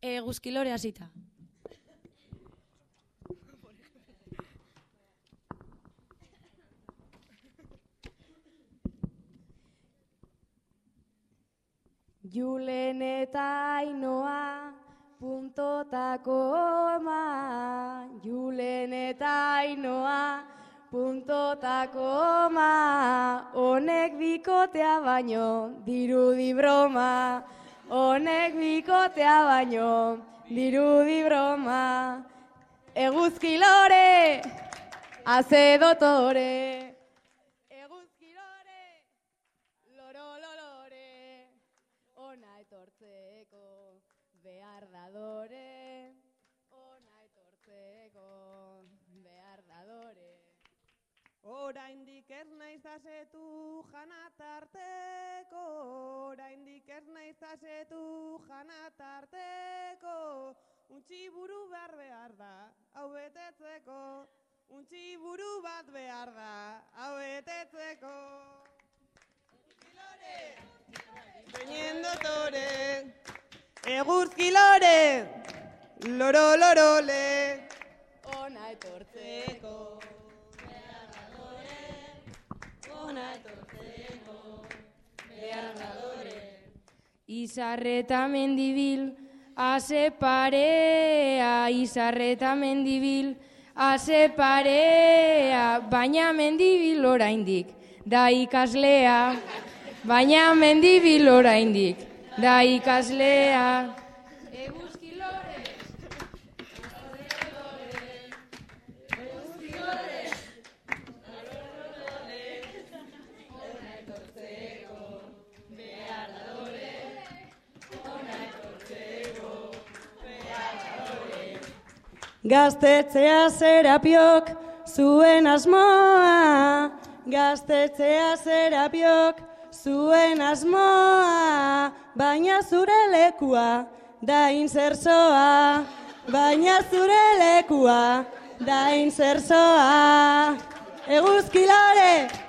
Eguzkilore hasita. Julen eta Ainoa puntotako ma, Julen eta Ainoa puntotako ma, honek bikotea baino, dirudi broma, honek bikotea baino, dirudi broma, eguzkilore, haze dotore. Eguzkilore, loro lorore, ona etortzeko, behar dadore, ona etortzeko, behar dadore. Oraindik ez naiz asetu jana tarteko, asetu jana tarteko, untxi buru behar behar da, hau betetzeko, untxi buru bat behar da, hau betetzeko. Beñen dotore, eguzkilore, loro lorole, Ona etortzeko, Izarreta mendibil, ase parea, izarreta mendibil, ase parea, baina mendibil oraindik, da ikaslea, baina mendibil oraindik, da ikaslea. Eguzkilore, Gaztetzea zerapiok zuen asmoa, gaztetzea zerapiok zuen asmoa, baina zure lekua da insersoa, baina zure lekua da insersoa. Eguzkilore!